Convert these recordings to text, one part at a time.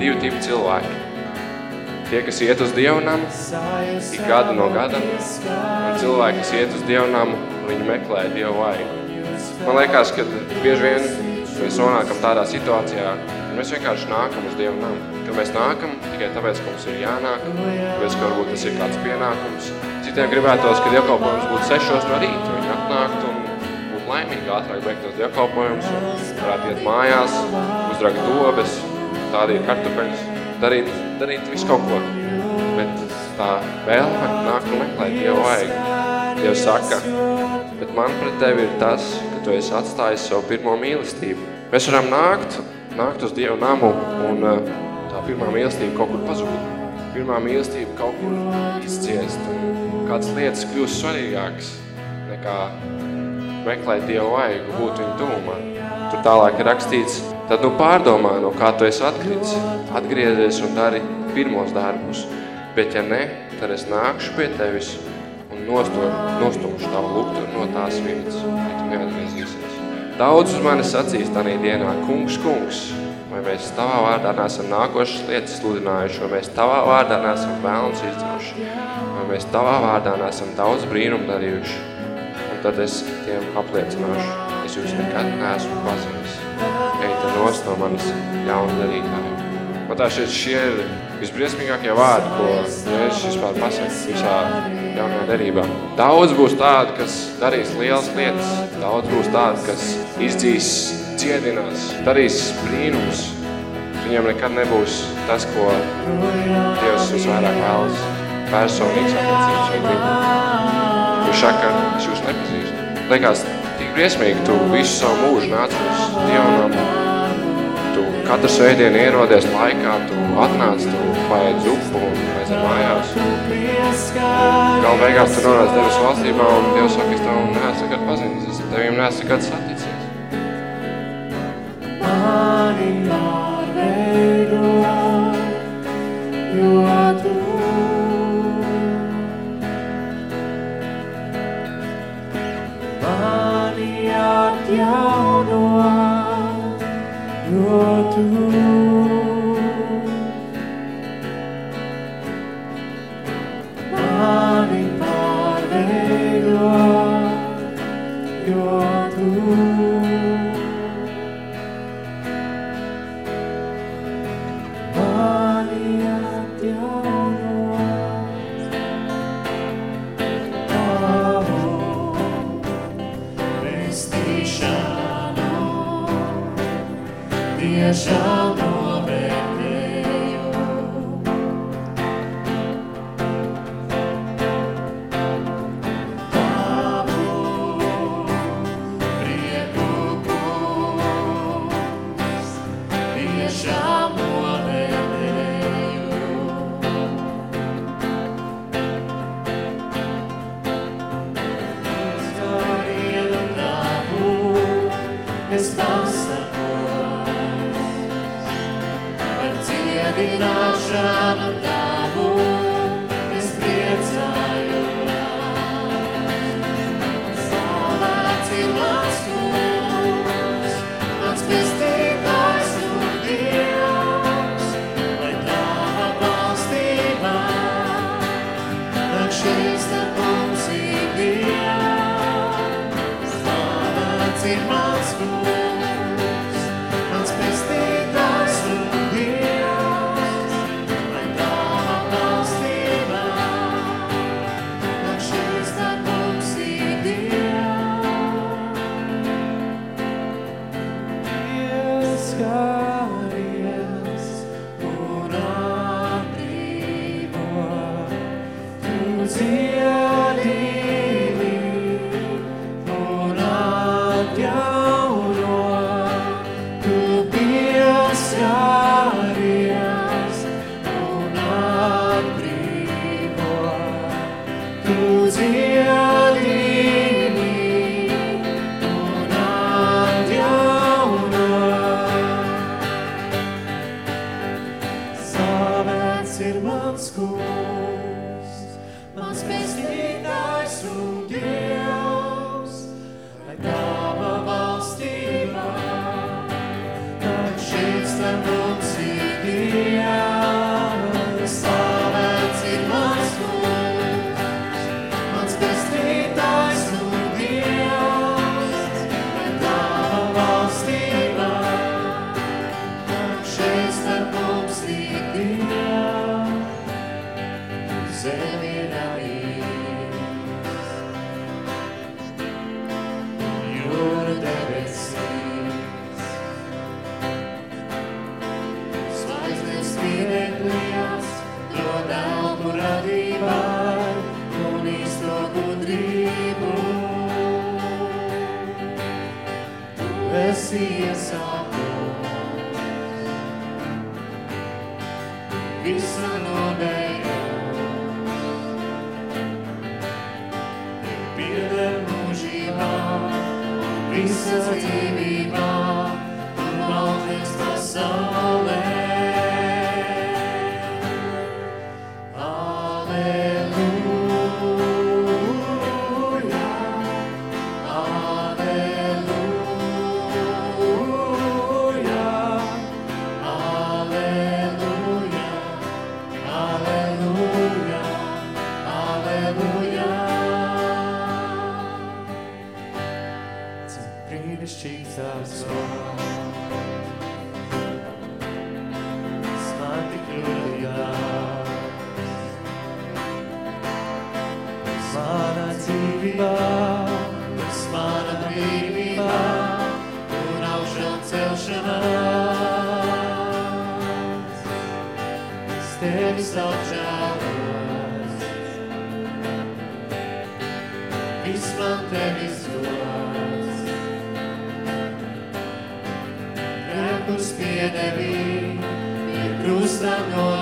Divi tipi cilvēki. Tie, kas iet uz dievnamu, ik gadu no gada, un cilvēki, kas iet uz dievnamu, viņi meklē dievu vaigu. Man liekas, ka bieži vien mēs nonākam tādā situācijā, ka mēs vienkārši nākam uz dievu namu. Ka mēs nākam tikai tāpēc, ka mums ir jānāk, tāpēc, ka varbūt tas ir kāds pienākums. Citiem gribētos, ka dievkalpojums būtu sešos no rīta, viņi atnāktu un laimīgi ātrāk beigtos dievkalpojums, un varētu iet mājās, uzdragt dobes, stādīt kartupeļus, darīt, darīt visu kaut ko. Bet tā vēlme nāk un meklēt Dievu vajag. Dievs saka, bet man pret tevi ir tas, ka tu esi atstājis savu pirmo mīlestību. Mēs varam nākt, nākt uz Dievu namu un uh, tā pirmā mīlestība kaut kur pazūd. Pirmā mīlestība kaut kur izciest un kādas lietas kļūst svarīgākas nekā meklēt Dievu vaigu, būt viņu tūmā. Tur tālāk ir rakstīts, tad nu pārdomā, no kā tu esi atkritis, atgriezies un dari pirmos darbus. Bet ja ne, tad es nākšu pie tevis un nostumšu tavu luktu no tās vietas, ja tu neatgriezīsies. Daudz uz mani sacīs tanī dienā, kungs, kungs, vai mēs tavā vārdā nesam nākošas lietas sludinājuši, vai mēs tavā vārdā nesam vēlns izdevuši, vai mēs tavā vārdā nesam daudz brīnumu darījuši. Tad es tiem apliecināšu, es jūs nekad neesmu pazinis. Eita nos no manis jaunu darītāju. Man tā šeit šie ir visbriesmīgākie vārdi, ko Jēzus vispār pasaka visā jaunajā derībā. Daudz būs tādi, kas darīs lielas lietas, daudz būs tādi, kas izdzīs, ciedinās, darīs brīnums. Viņam nekad nebūs tas, ko Dievs visvairāk vēlas personīgs attiecības ar viņu. Viņš saka, es jūs nepazīstu. Liekas, tik briesmīgi, tu visu savu mūžu nāc uz Dievam tu katru svētdienu ierodies laikā, tu atnāc, tu paēd zupu un aiziet mājās. Galu beigās tu nonāc Devas valstībā un Dievs saka, es tev neesmu nekad pazinis, es tevim neesmu nekad saticies. Mani pārveido, jo atjauno jo tu Jesus, Lord. Señor.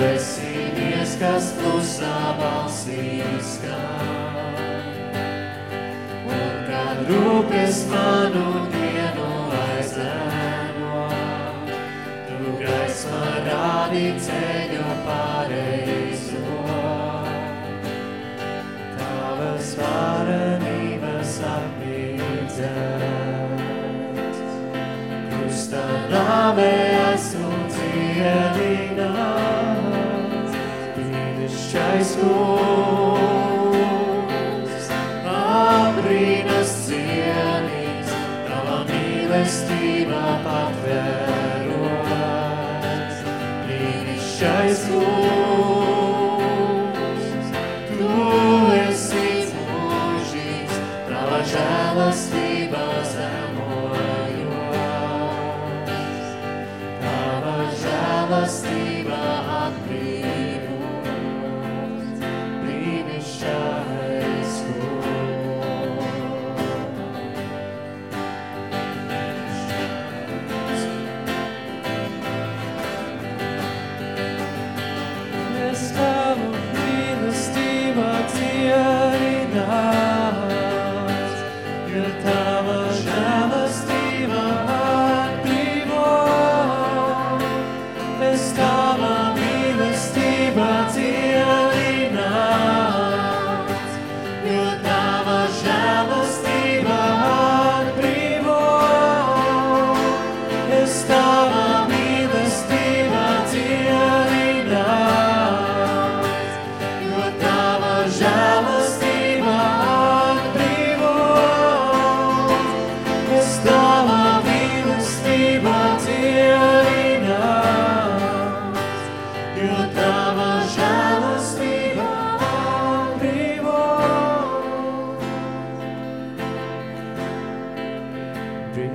esi viens, kas klusā balsī skan. Un kad rūpes manu dienu aizēno, tu gaismā rādi ceļu pareizo. Tavas varenības apmīdzēts, krustā nāvē esmu dziedīt. high school.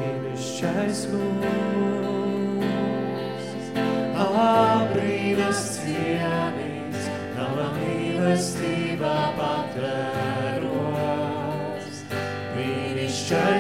brīnišķais mūs. Abrīnas cienīts, tava mīlestībā patvēros, brīnišķais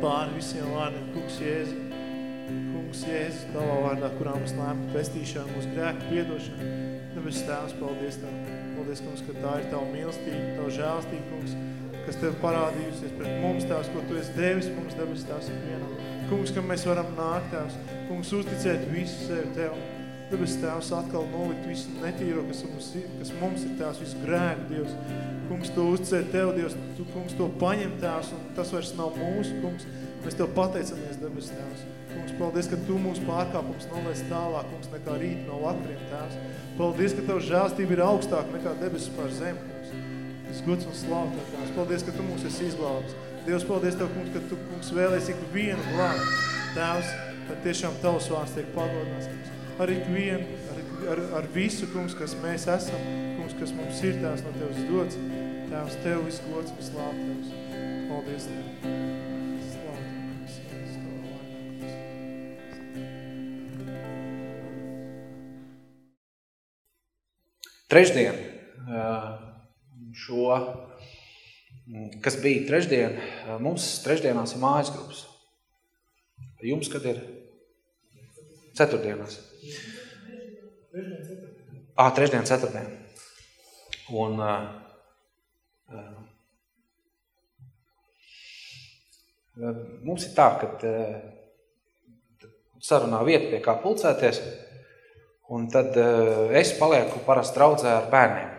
pār visiem vārdiem, kungs Jēzu, kungs Jēzu, tavā vārdā, kurā mums lēma pestīšana, mūsu grēku piedošana. Nebes Tēvs, paldies Tev. Paldies, kungs, ka tā ir Tava mīlestība, Tava žēlstība, kungs, kas Tev parādījusies pret mums, Tēvs, ko Tu esi devis mums, debes Tēvs, ikvienam kungs, kam mēs varam nākt, Tēvs, kungs, uzticēt visu sevi Tev, Tāpēc, Tēvs, atkal nolikt visu netīro, kas mums ir, kas mums ir Tēvs, visu grēku, Dievs, kungs, to uzticēt Tev, Dievs, tu, kungs, to paņem, Tēvs, un tas vairs nav mūsu, kungs, mēs Tev pateicamies, Dabas Tēvs, kungs, paldies, ka Tu mūsu pārkāpums noliec tālāk, kungs, nekā rīt no vakariem, Tēvs, paldies, ka Tev žāstība ir augstāka nekā debesis pār zemi, kungs, es gods un slavu Tev, Tēvs, paldies, ka Tu mūs esi izglābis, Dievs, paldies Tev, kungs, ka Tu, kungs, vēlies ik vienu glābt. Tēvs, tad tiešām Tavs vārds tiek pagodināts, kungs. Ar ik vienu, ar, ar, ar visu, kungs, kas mēs esam, kungs, kas mums ir Tēvs no Tevs dots. Tēvs, Tev viss gods un slāv Tevs. Paldies Tev. Trešdien šo, kas bija trešdien, eh, mums trešdienās ir mājas grupas. Jums, kad ir? Ceturtdienās. Ā, trešdien, ceturtdien. Un uh, uh, mums ir tā, ka uh, sarunā vieta, pie kā pulcēties, un tad uh, es palieku parasti draudzē ar bērniem.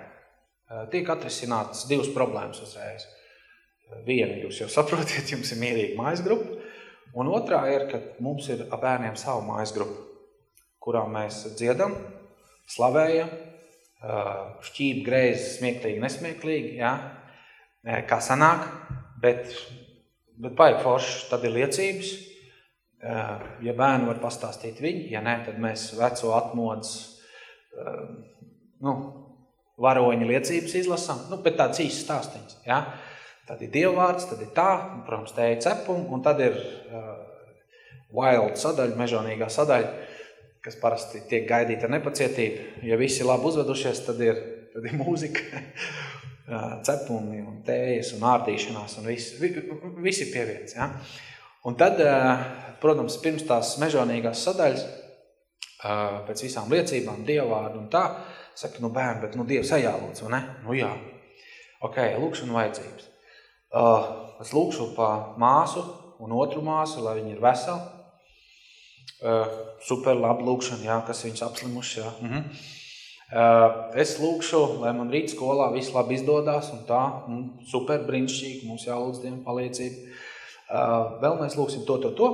Uh, tiek atrisinātas divas problēmas uzreiz. Viena, jūs jau saprotiet, jums ir mierīga mājas grupa, un otrā ir, ka mums ir bērniem savu mājas grupu, kurā mēs dziedam, slavējam, šķīp, greizi, smieklīgi, nesmieklīgi, jā, kā sanāk, bet, bet baigi forši, tad ir liecības, ja bērni var pastāstīt viņi, ja nē, tad mēs veco atmodas, nu, varoņa liecības izlasam, nu, bet tāds īsts stāstiņas, jā. Tad ir dievvārds, tad ir tā, un, protams, te ir cepumi, un tad ir uh, wild sadaļa, mežonīgā sadaļa, kas parasti tiek gaidīta ar nepacietību. Ja visi labi uzvedušies, tad ir, tad ir mūzika, cepumi un tējas un ārdīšanās un viss, visi pievietas. Ja? Un tad, protams, pirms tās mežonīgās sadaļas, pēc visām liecībām, dievvārdu un tā, saka, nu bērni, bet nu Dievs ejā lūdzu, ne? Nu jā. Ok, lūkšana vajadzības. Es lūkšu pa māsu un otru māsu, lai viņi ir veseli Uh, super labi lūkšana, jā, kas viņus apslimuši, jā. Mm -hmm. uh, es lūkšu, lai man rīt skolā viss labi izdodās un tā, mm, super brīnišķīgi, mums jālūdz Dievam palīdzību. Vēl mēs lūksim to, to, to.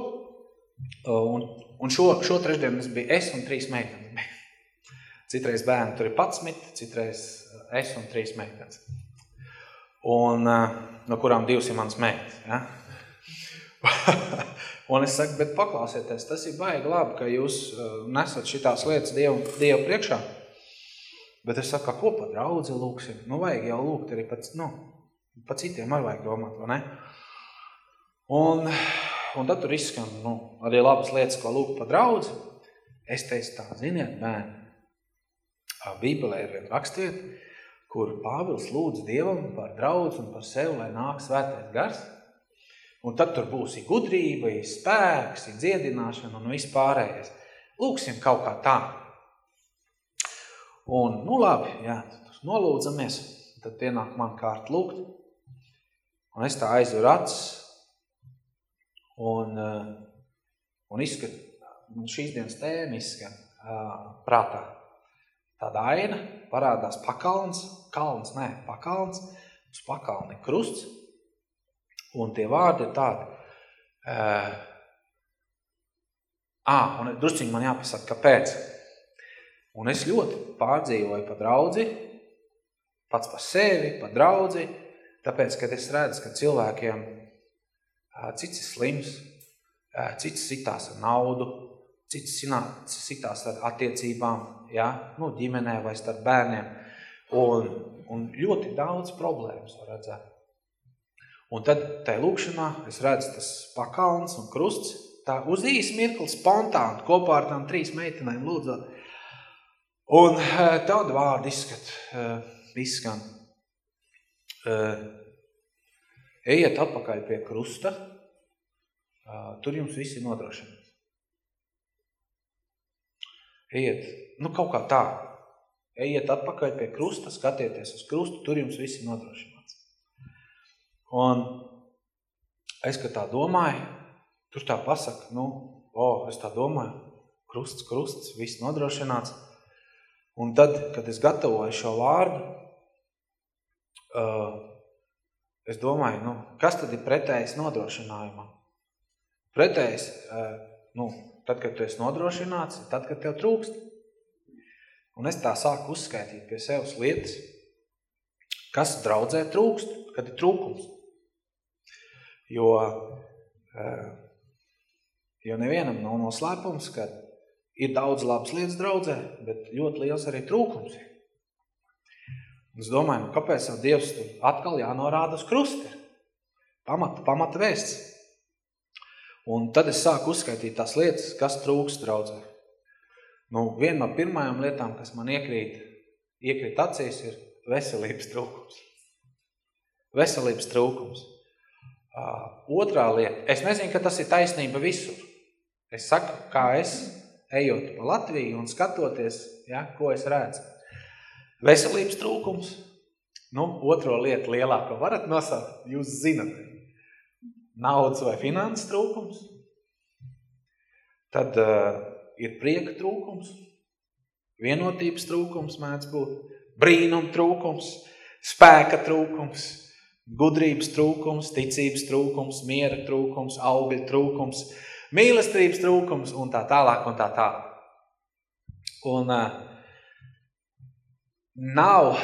Un un šo, šo trešdienu es biju es un trīs meitenes. Citreiz bērni tur ir patsmit, citreiz es un trīs meitenes. Un uh, no kurām divas ir manas meitas, ja? Un es saku, bet paklausieties, tas ir baigi labi, ka jūs uh, nesat šitās lietas Dievu, Dievu priekšā. Bet es saku, ko pa draudzi lūksim? Nu, vajag jau lūgt arī pats, nu, pa citiem arī vajag domāt, vai ne? Un, un tad tur izskan, nu, arī labas lietas, ko lūgt pa draudzi. Es teicu tā, ziniet, bērni, Bībelē ir viena rakstiet, kur Pāvils lūdz Dievam par draudzi un par sevi, lai nāk svētais gars. Un tad tur būs ir gudrība, ir spēks, ir dziedināšana un viss pārējais. Lūksim kaut kā tā. Un, nu labi, jā, tad nolūdzamies, tad pienāk man kārt lūgt. Un es tā aizveru acis un, un izskat, un šīs dienas tēma izskan uh, prātā. Tāda aina parādās pakalns, kalns, nē, pakalns, uz pakalni krusts, Un tie vārdi ir tādi. Uh, ah, un drusciņi man jāpasaka, kāpēc. Un es ļoti pārdzīvoju pa draudzi, pats par sevi, pa draudzi, tāpēc, kad es redzu, ka cilvēkiem uh, cits ir slims, uh, cits sitās ar naudu, cits sitās ar attiecībām, ja? nu, ģimenē vai starp bērniem. Un, un ļoti daudz problēmas var redzēt. Un tad tajā lūkšanā es redzu tas pakalns un krusts, tā uz īsu mirkli spontāni kopā ar tām trīs meitenēm lūdzot. Un eh, tāda vārda izskat, eh, izskan. Eh, ejiet atpakaļ pie krusta, tur jums viss ir nodrošināts. Ejiet, nu kaut kā tā, ejiet atpakaļ pie krusta, skatieties uz krustu, tur jums viss ir nodrošināts. Un es, kad tā domāju, tur tā pasaka, nu, o, es tā domāju, krusts, krusts, viss nodrošināts. Un tad, kad es gatavoju šo vārdu, uh, es domāju, nu, kas tad ir pretējs nodrošinājumam? Pretējs, uh, nu, tad, kad tu esi nodrošināts, tad, kad tev trūkst. Un es tā sāku uzskaitīt pie sevis lietas, kas draudzē trūkst, kad ir trūkums. Jo, uh, jo nevienam nav noslēpums, ka ir daudz labas lietas draudzē, bet ļoti liels arī trūkums ir. Es domāju, nu, kāpēc Dievs atkal jānorāda uz krusti? Pamata, pamata vēsts. Un tad es sāku uzskaitīt tās lietas, kas trūks draudzē. Nu, viena no pirmajām lietām, kas man iekrīt, iekrīt acīs, ir veselības trūkums. Veselības trūkums. Otrā lieta. Es nezinu, ka tas ir taisnība visur. Es saku, kā es ejot pa Latviju un skatoties, ja, ko es redzu. Veselības trūkums. Nu, otro lietu lielāko varat nosaukt, jūs zinat. Naudas vai finanses trūkums. Tad uh, ir prieka trūkums, vienotības trūkums mēdz būt, brīnum trūkums, spēka trūkums, gudrības trūkums, ticības trūkums, miera trūkums, augļa trūkums, mīlestības trūkums un tā tālāk un tā tālāk. Un uh, nav,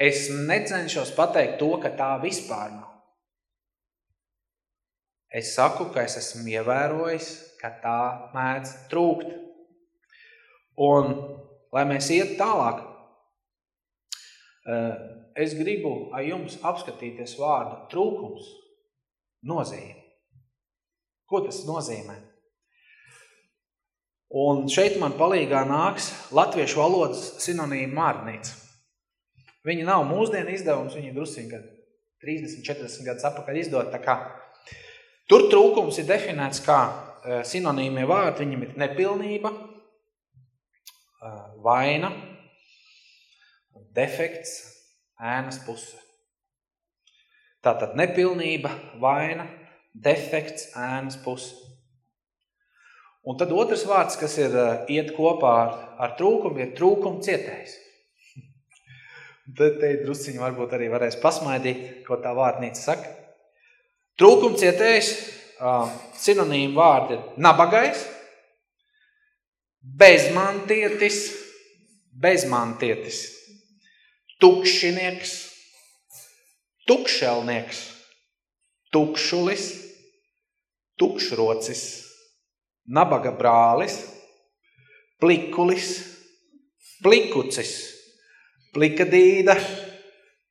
es necenšos pateikt to, ka tā vispār nav. Es saku, ka es esmu ievērojis, ka tā mēdz trūkt. Un, lai mēs iet tālāk, eh, es gribu ar jums apskatīties vārdu trūkums nozīme. Ko tas nozīmē? Un šeit man palīgā nāks latviešu valodas sinonīma mārnīca. Viņi nav mūsdienu izdevums, viņi drusciņi gadu 30-40 gadus apakaļ izdot. Tā kā. Tur trūkums ir definēts kā e, sinonīmie vārdi, viņam ir nepilnība, e, vaina, defekts, ēnas puse. Tātad nepilnība, vaina, defekts, ēnas puse. Un tad otrs vārds, kas ir eh, iet kopā ar, ar trūkumu, ir trūkumu cietējs. Tad te drusciņi varbūt arī varēs pasmaidīt, ko tā vārdnīca saka. Trūkumu cietējs, sinonīmu vārdi ir nabagais, bezmantietis, bezmantietis, tukšinieks, tukšelnieks, tukšulis, tukšrocis, nabaga brālis, plikulis, plikucis, plikadīda,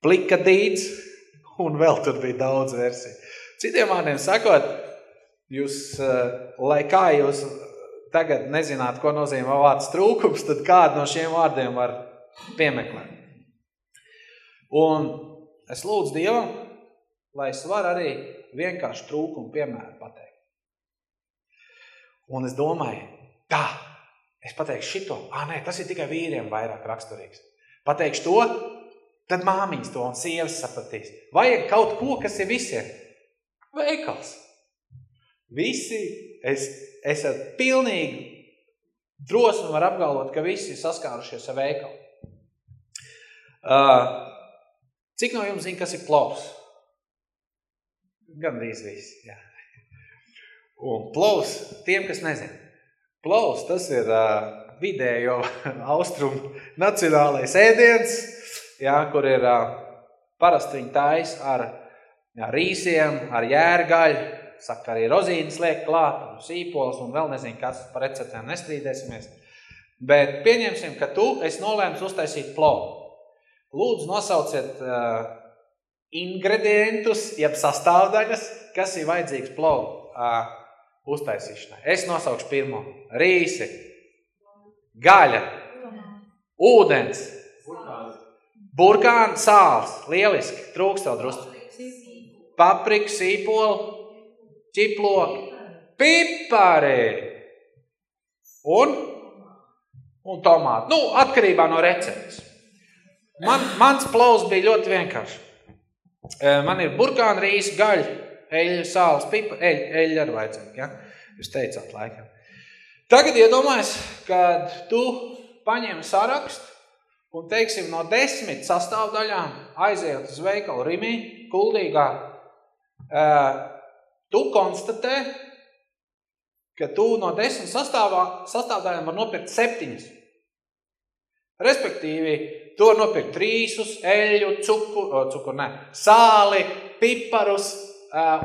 plikadīds, un vēl tur bija daudz versiju. Citiem vārdiem sakot, jūs, eh, lai kā jūs tagad nezināt, ko nozīmē vārds trūkums, tad kādu no šiem vārdiem var piemeklēt. Un es lūdzu Dievam, lai es varu arī vienkārši trūkumu piemēru pateikt. Un es domāju, tā, es pateikšu šito, ā, nē, tas ir tikai vīriem vairāk raksturīgs. Pateikšu to, tad māmiņas to un sievas sapratīs. Vajag kaut ko, kas ir visiem. Veikals. Visi, es, es ar pilnīgi drosmi var apgalvot, ka visi ir saskārušies ar veikalu. Uh, cik no jums zina, kas ir plovs? Gan drīz visi, jā. Un plovs, tiem, kas nezina, plovs tas ir uh, vidējo austrumu nacionālais ēdiens, jā, kur ir uh, parasti viņi tais ar jā, rīsiem, ar jērgaļu, saka arī rozīnes liek klāt, un sīpols, un vēl nezinu, kas par receptēm nestrīdēsimies. Bet pieņemsim, ka tu esi nolēms uztaisīt plovu. Lūdzu, nosauciet uh, ingredientus, jeb sastāvdaļas, kas ir vajadzīgs plovu. Uh, uztaisīšanai. Es nosaukšu pirmo. Rīsi, gaļa, ūdens, burkāna, sāls, lieliski, trūkst vēl drusku. Paprika, sīpoli, ķiploki, pipari un, un tomāti. Nu, atkarībā no receptes. Man, mans plaus bija ļoti vienkārši. Man ir burkāna rīsi, gaļa, eļļa, sāls, pipa, eļļa, eļļa arī vajadzēja, ja? Jūs teicāt laikam. Tagad iedomājies, kad tu paņem sarakstu un, teiksim, no desmit sastāvdaļām aiziet uz veikalu Rimī, kuldīgā, tu konstatē, ka tu no desmit sastāvā, sastāvdaļām var nopirkt septiņas. Respektīvi, tu var nopirkt trīsus, eļu, cukuru, cukuru ne, sāli, piparus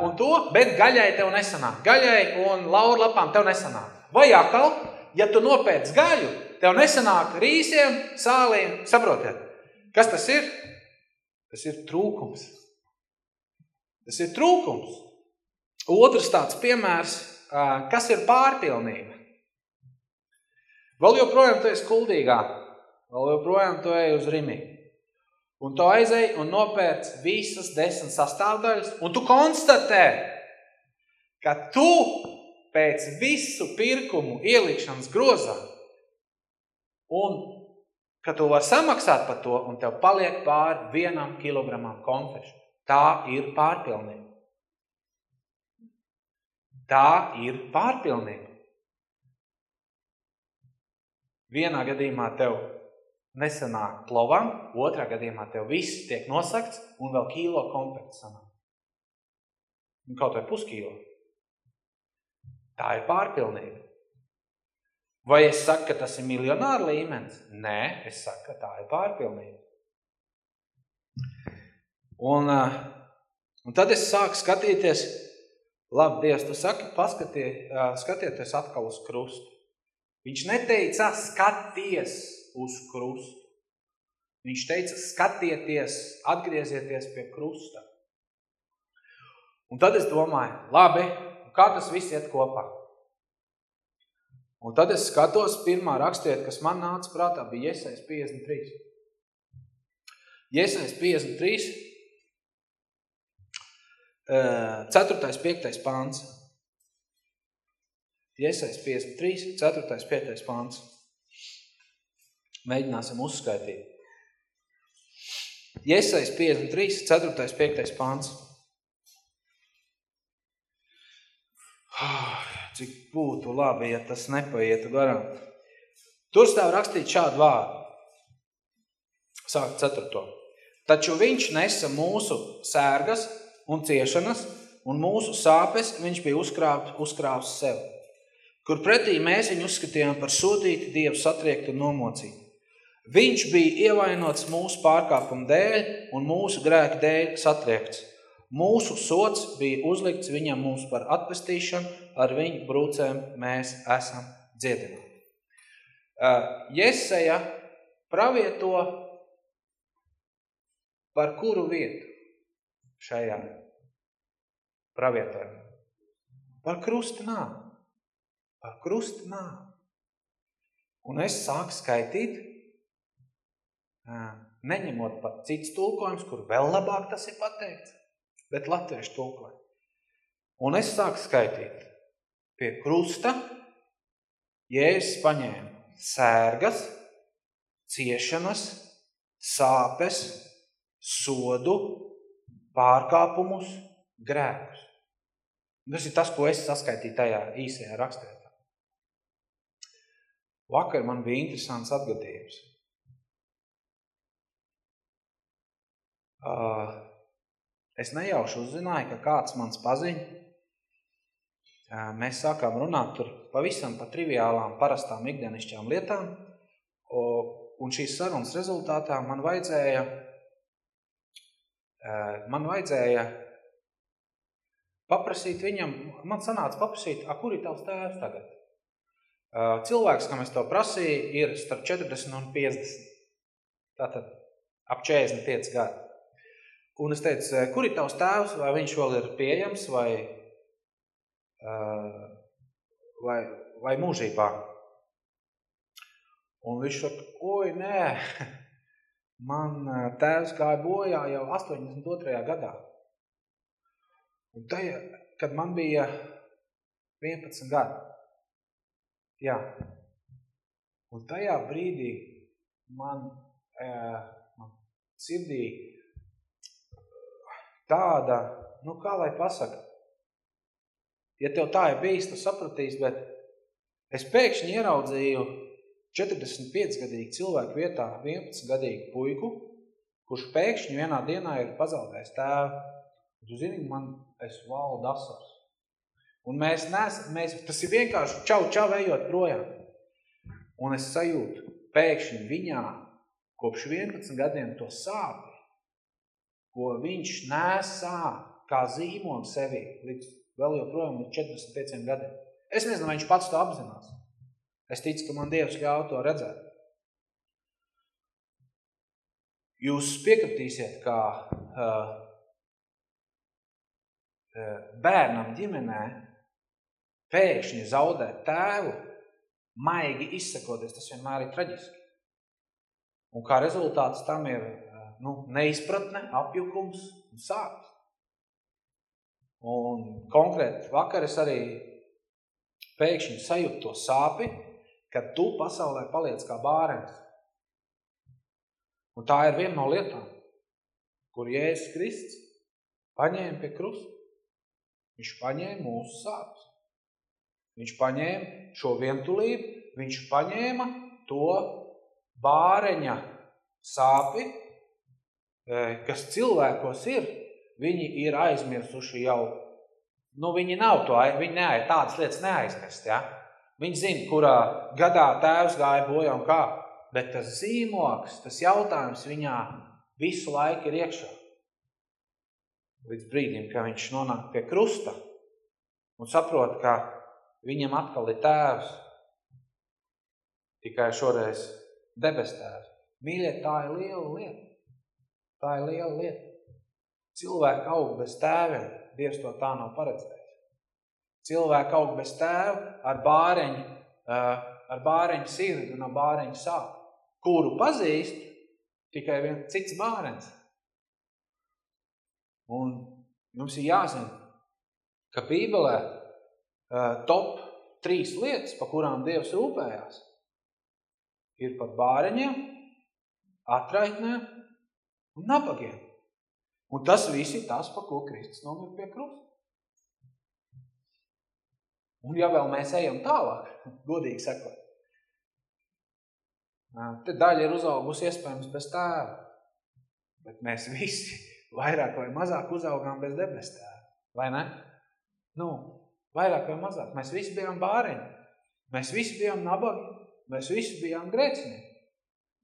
un to, bet gaļai tev nesanāk. Gaļai un laurlapām tev nesanāk. Vai atkal, ja tu nopēc gaļu, tev nesanāk rīsiem, sāliem, saprotiet? Kas tas ir? Tas ir trūkums. Tas ir trūkums. Otrs tāds piemērs, kas ir pārpilnība. Vēl joprojām tu esi kuldīgā, vēl joprojām tu ej uz Rimi. Un tu aizej un nopērc visas desmit sastāvdaļas, un tu konstatē, ka tu pēc visu pirkumu ielikšanas grozā un ka tu var samaksāt par to un tev paliek pāri vienam kilogramam konfešu. Tā ir pārpilnība. Tā ir pārpilnība. Vienā gadījumā tev nesanāk plovam, otrā gadījumā tev viss tiek nosakts un vēl kīlo konfekts sanāk. Kaut vai puskīlo. Tā ir pārpilnība. Vai es saku, ka tas ir miljonāra līmenis? Nē, es saku, ka tā ir pārpilnība. Un, un tad es sāku skatīties, labi, Dievs, tu saki, paskatie, skatieties atkal uz krustu. Viņš neteica, skaties uz krustu. Viņš teica, skatieties, atgriezieties pie krusta. Un tad es domāju, labi, kā tas viss iet kopā? Un tad es skatos, pirmā rakstiet, kas man nāca prātā, bija Iesais 53. Iesais 53, 4. 5. pāns. Iesais 53, 4. 5. pāns. Mēģināsim uzskaitīt. Iesais 53, 4. 5. pāns. Oh, cik būtu labi, ja tas nepaietu garām. Tur stāv rakstīt šādu vārdu. Sāk ceturto. Taču viņš nesa mūsu sērgas un ciešanas, un mūsu sāpes viņš bija uzkrāpt, uzkrāvs sev. Kur pretī mēs viņu uzskatījām par sodīti, Dievu satriektu un nomocītu. Viņš bija ievainots mūsu pārkāpumu dēļ un mūsu grēku dēļ satriekts. Mūsu sots bija uzlikts viņam mums par atpestīšanu, ar viņu brūcēm mēs esam dziedināti. Jeseja pravieto par kuru vietu šajā pravietojumā? Par krusta nāvu. Par krusta nāvu. Un es sāku skaitīt, neņemot pat cits tulkojums, kur vēl labāk tas ir pateikts bet latviešu tulkoja. Un es sāku skaitīt. Pie krusta Jēzus paņēma sērgas, ciešanas, sāpes, sodu, pārkāpumus, grēkus. Tas ir tas, ko es saskaitīju tajā īsajā rakstētā. Vakar man bija interesants atgadījums. Uh, Es nejauši uzzināju, ka kāds mans paziņ. Mēs sākām runāt tur pavisam pa triviālām, parastām ikdienišķām lietām, un šīs sarunas rezultātā man vajadzēja, man vajadzēja paprasīt viņam, man sanāca paprasīt, a, kur ir tavs tēvs tagad? Cilvēks, kam es to prasīju, ir starp 40 un 50. Tātad ap 45 gadi. Un es teicu, kur ir tavs tēvs, vai viņš vēl ir pieejams, vai, vai, vai mūžībā? Un viņš saka, oi, nē, man tēvs gāja bojā jau 82. gadā. Un tajā, kad man bija 11 gadi. Jā. Un tajā brīdī man, man sirdī tāda, nu kā lai pasaka, ja tev tā ir bijis, tu sapratīs, bet es pēkšņi ieraudzīju 45-gadīgu cilvēku vietā 11-gadīgu puiku, kurš pēkšņi vienā dienā ir pazaudējis tēvu. Tu zini, man es valdu asars. Un mēs nes, mēs, tas ir vienkārši čau, čau, ejot projām. Un es sajūtu pēkšņi viņā kopš 11 gadiem to sāpi, ko viņš nesā kā zīmogu sevi līdz vēl joprojām līdz 45 gadiem. Es nezinu, vai viņš pats to apzinās. Es ticu, ka man Dievs ļauj to redzēt. Jūs piekritīsiet, ka uh, bērnam ģimenē pēkšņi zaudēt tēvu, maigi izsakoties, tas vienmēr ir traģiski. Un kā rezultāts tam ir nu, neizpratne, apjukums un sāpes. Un konkrēti vakar es arī pēkšņi sajūtu to sāpi, kad tu pasaulē paliec kā bārenis. Un tā ir viena no lietām, kur Jēzus Kristus paņēma pie krusta. Viņš paņēma mūsu sāpes. Viņš paņēma šo vientulību, viņš paņēma to bāreņa sāpi, e, kas cilvēkos ir, viņi ir aizmirsuši jau, nu viņi nav to, viņi neaiz, tādas lietas neaizmirst, ja? Viņi zina, kurā gadā tēvs gāja bojā un kā, bet tas zīmoks, tas jautājums viņā visu laiku ir iekšā. Līdz brīdim, kad viņš nonāk pie krusta un saprot, ka viņam atkal ir tēvs, tikai šoreiz debes tēvs. Mīļie, tā ir liela lieta. Tā ir liela lieta. Cilvēki aug bez tēviem, Dievs to tā nav paredzējis. Cilvēki aug bez tēva ar bāreņu, ar bāreņu sirdi un ar bāreņu sāpu, kuru pazīst tikai viens cits bārens. Un jums ir jāzina, ka Bībelē top trīs lietas, pa kurām Dievs rūpējās, ir par bāreņiem, atraitnēm un nabagiem. Un tas viss ir tas, pa ko Kristus nomir pie krusta. Un ja vēl mēs ejam tālāk, godīgi sakot, te daļa ir uzaugusi iespējams bez tēva, bet mēs visi vairāk vai mazāk uzaugām bez debes tēva, vai ne? Nu, vairāk vai mazāk. Mēs visi bijām bāriņi, mēs visi bijām nabagi, mēs visi bijām grēcinieki.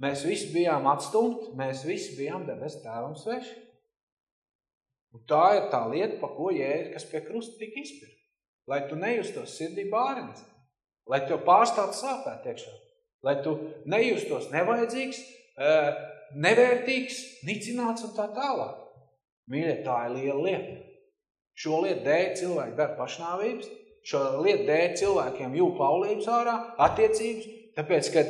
Mēs visi bijām atstumti, mēs visi bijām debes tēvam sveši. Un tā ir tā lieta, pa ko jēri, kas pie krusta tika izpirkt. Lai tu nejustos sirdī bārens, lai tev pārstātu sāpēt iekšā, lai tu nejustos nevajadzīgs, nevērtīgs, nicināts un tā tālāk. Mīļie, tā ir liela lieta. Šo lietu dēļ cilvēki dara pašnāvības, šo lietu dēļ cilvēkiem jūp laulības ārā, attiecības, tāpēc, ka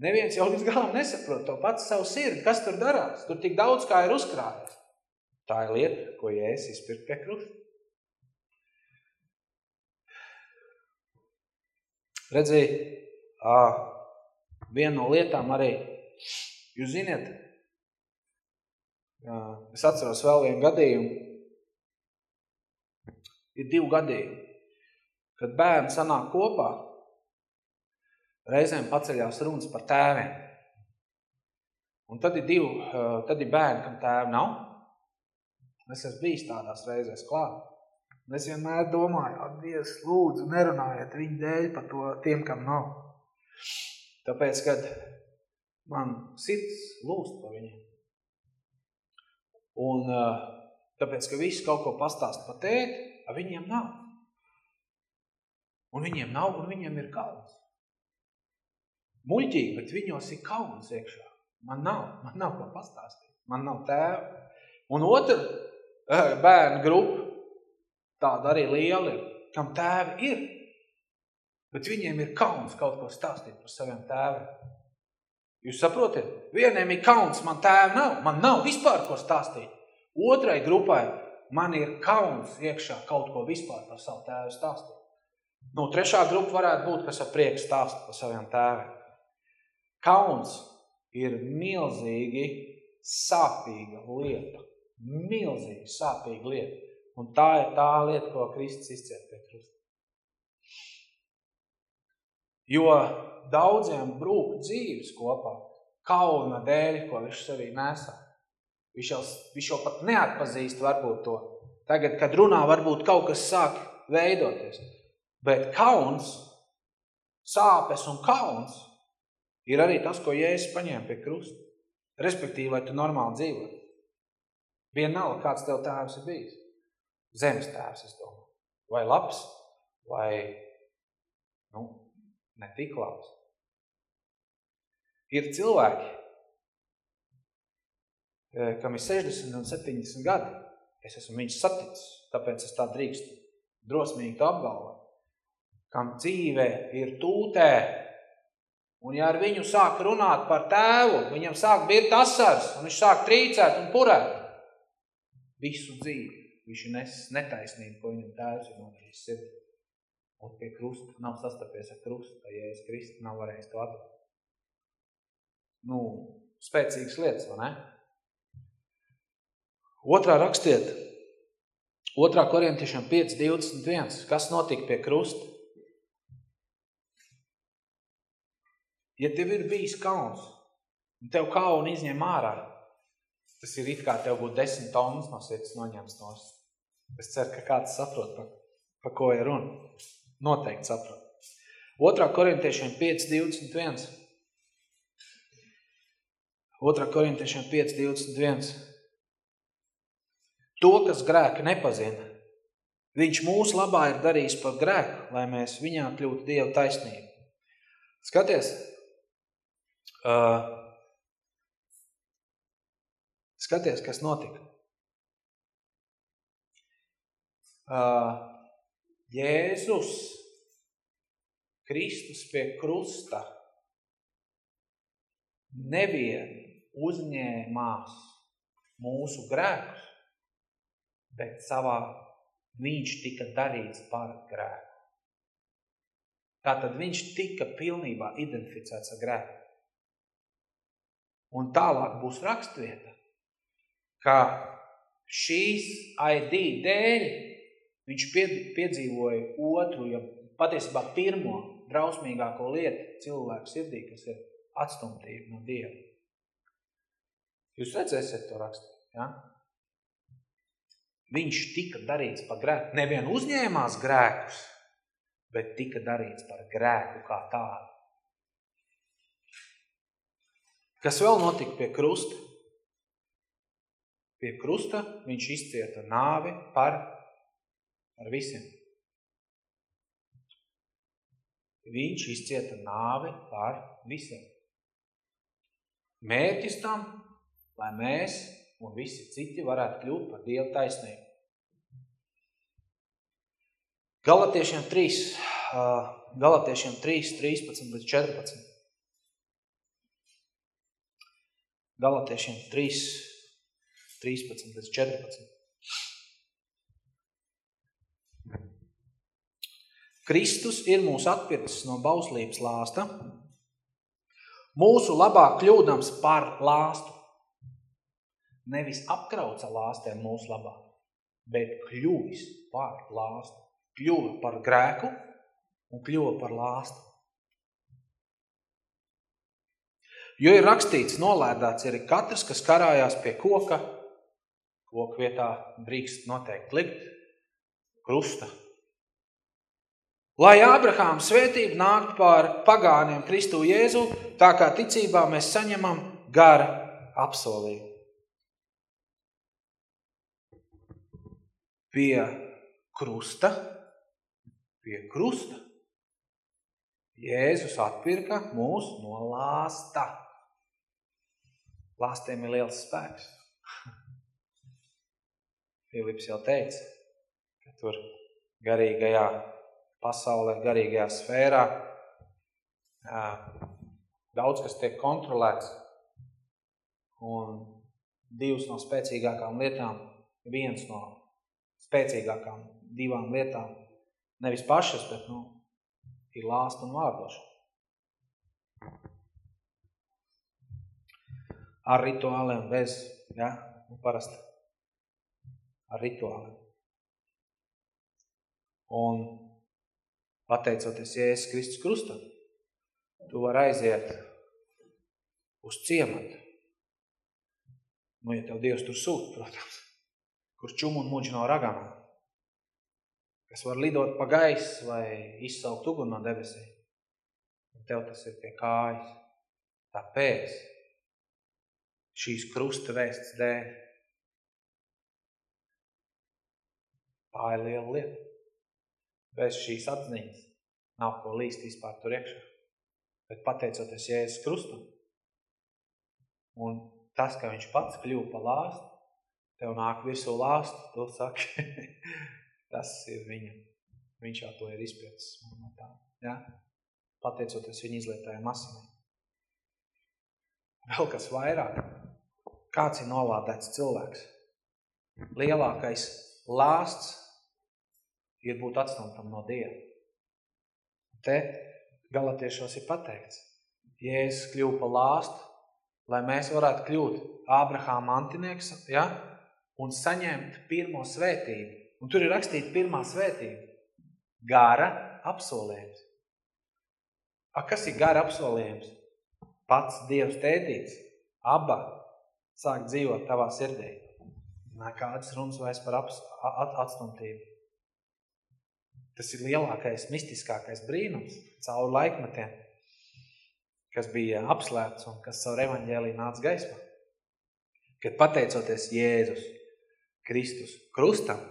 Neviens jau līdz galam nesaprot to pats savu sirdi, kas tur darās. Tur tik daudz kā ir uzkrājies. Tā ir lieta, ko Jēzus izpirkt pie krusta. Redzēji, viena no lietām arī, jūs ziniet, es atceros vēl vienu gadījumu, ir divi gadījumi, kad bērni sanāk kopā reizēm paceļās runas par tēviem. Un tad ir divi, tad ir bērni, kam tēvi nav. Es esmu bijis tādās reizēs klāt. Es vienmēr domāju, Dievs, lūdzu, nerunājiet viņu dēļ par to tiem, kam nav. Tāpēc, kad man sirds lūst par viņiem. Un tāpēc, ka visi kaut ko pastāst par tēti, viņiem nav. Un viņiem nav, un viņiem ir kauns muļķīgi, bet viņos ir kauns iekšā. Man nav, man nav ko pastāstīt. Man nav tēva. Un otra bērnu grupa, tāda arī liela ir, kam tēvi ir, bet viņiem ir kauns kaut ko stāstīt par saviem tēviem. Jūs saprotiet? Vieniem ir kauns, man tēva nav, man nav vispār ko stāstīt. Otrai grupai man ir kauns iekšā kaut ko vispār par savu tēvu stāstīt. Nu, trešā grupa varētu būt, kas ar prieku stāsta par saviem tēviem. Kauns ir milzīgi sāpīga lieta. Milzīgi sāpīga lieta. Un tā ir tā lieta, ko Kristus izciet pie krusta. Jo daudziem brūk dzīves kopā, kauna dēļ, ko viņš arī nesā. Viņš jau, viņš jau pat neatpazīst varbūt to. Tagad, kad runā, varbūt kaut kas sāk veidoties. Bet kauns, sāpes un kauns ir arī tas, ko Jēzus paņēma pie krusta. Respektīvi, lai tu normāli dzīvo. Vienalga, kāds tev tēvs ir bijis. Zemes tēvs, es domāju. Vai labs, vai nu, ne tik labs. Ir cilvēki, e, kam ir 60 un 70 gadi. Es esmu viņus saticis, tāpēc es tā drīkstu drosmīgi to apgalvot. Kam dzīve ir tūtē, un ja ar viņu sāk runāt par tēvu, viņam sāk birt asars, un viņš sāk trīcēt un purēt visu dzīvi. Viņš nesis netaisnību, ko viņam tēvs ir nodarījis sirdī. Un pie krusta nav sastapies ar krustu, ka Jēzus Kristi nav varējis to atdot. Nu, spēcīgas lietas, vai ne? Otrā rakstiet, otrā korintiešiem 5.21. Kas notika pie krusta? Ja tev ir bijis kauns, un tev kaunu izņem ārā, tas ir it kā tev būtu desmit tonnas no sirds noņemts nos. Es ceru, ka kāds saprot, pa, pa ko ir runa. Noteikti saprot. Otrā korintiešiem 5.21. Otrā korintiešiem 5.21. To, kas grēka nepazina, viņš mūsu labā ir darījis par grēku, lai mēs viņā kļūtu Dieva taisnību. Skaties, uh, skaties, kas notika. Uh, Jēzus, Kristus pie krusta, nevien uzņēmās mūsu grēkus, bet savā viņš tika darīts par grēku. Tātad viņš tika pilnībā identificēts ar grēku. Un tālāk būs rakstvieta, ka šīs ID dēļ viņš piedzīvoja otru, ja patiesībā pirmo drausmīgāko lietu cilvēku sirdī, kas ir atstumtība no Dieva. Jūs redzēsiet to rakstīt, ja? Viņš tika darīts par grēku. Nevien uzņēmās grēkus, bet tika darīts par grēku kā tādu. Kas vēl notika pie krusta? Pie krusta viņš izcieta nāvi par, par visiem. Viņš izcieta nāvi par visiem. Mērķis tam, lai mēs un visi citi varētu kļūt par Dievu taisnību. Galatiešiem 3, Galatiešiem 3, 13 līdz 14. Galatiešiem 3, 13 līdz 14. Kristus ir mūs atpircis no bauslības lāsta, mūsu labā kļūdams par lāstu nevis apkrauca lāstiem mūsu labā, bet kļuvis par lāstu. Kļuva par grēku un kļuva par lāstu. Jo ir rakstīts, nolēdāts ir katrs, kas karājās pie koka, koka vietā drīkst noteikti likt, krusta. Lai Ābrahāma svētība nākt pār pagāniem Kristu Jēzu, tā kā ticībā mēs saņemam gara apsolību. pie krusta, pie krusta. Jēzus atpirka mūs no lāsta. Lāstiem ir liels spēks. Filips jau teica, ka tur garīgajā pasaulē, garīgajā sfērā daudz kas tiek kontrolēts un divas no spēcīgākām lietām, viens no spēcīgākām divām lietām. Nevis pašas, bet nu, ir lāst un vārdošana. Ar rituāliem bez, ja, nu, parasti. Ar rituāliem. Un pateicoties Jēzus Kristus krustam, tu vari aiziet uz ciematu. Nu, ja tev Dievs tur sūt, protams, kur čum un muģi no ragām, kas var lidot pa gaisu vai izsaukt uguni no debesī. Un tev tas ir pie kājas. Tāpēc šīs krusta vēsts dēļ. Tā ir liela lieta. Bez šīs atziņas nav ko līst vispār tur iekšā. Bet pateicoties Jēzus krustam, un tas, ka viņš pats kļuva pa lāstu, tev nāk virsū lāstu, tu saki, tas ir viņa. Viņš jau to ir izpiecis. Ja? Pateicoties viņa izlietājiem asinīm. Vēl kas vairāk. Kāds ir nolādēts cilvēks? Lielākais lāsts ir būt atstumtam no Dieva. Te galatiešos ir pateikts, Jēzus kļuva pa lāstu, lai mēs varētu kļūt Ābrahāma antinieks, ja? un saņemt pirmo svētību. Un tur ir rakstīta pirmā svētība. Gara apsolījums. A, kas ir gara apsolījums? Pats Dievs tētīts, aba sāk dzīvot tavā sirdī. Nekādas runas vairs par atstumtību. Tas ir lielākais, mistiskākais brīnums caur laikmetiem, kas bija apslēpts un kas caur evaņģēlī nāca gaismā. Kad pateicoties Jēzus Kristus krustam,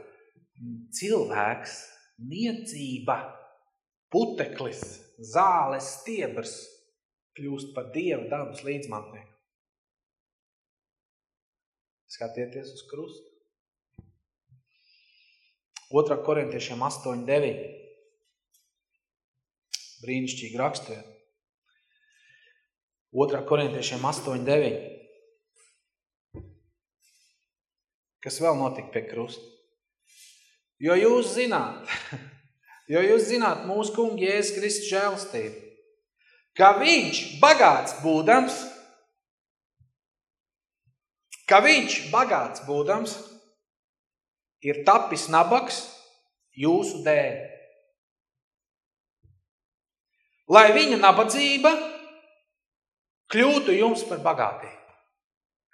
cilvēks, niecība, puteklis, zāles stiebrs kļūst par Dieva dabas līdzmantnieku. Skatieties uz krustu. 2. korintiešiem 8, 9. Brīnišķīgi raksturiet. 2. korintiešiem 8, 9. Kas vēl notika pie krusta? Jo jūs zināt, jo jūs zināt mūsu kungi Jēzus Kristus žēlastību, ka viņš bagāts būdams, ka viņš bagāts būdams, ir tapis nabaks jūsu dēļ. Lai viņa nabadzība kļūtu jums par bagātību.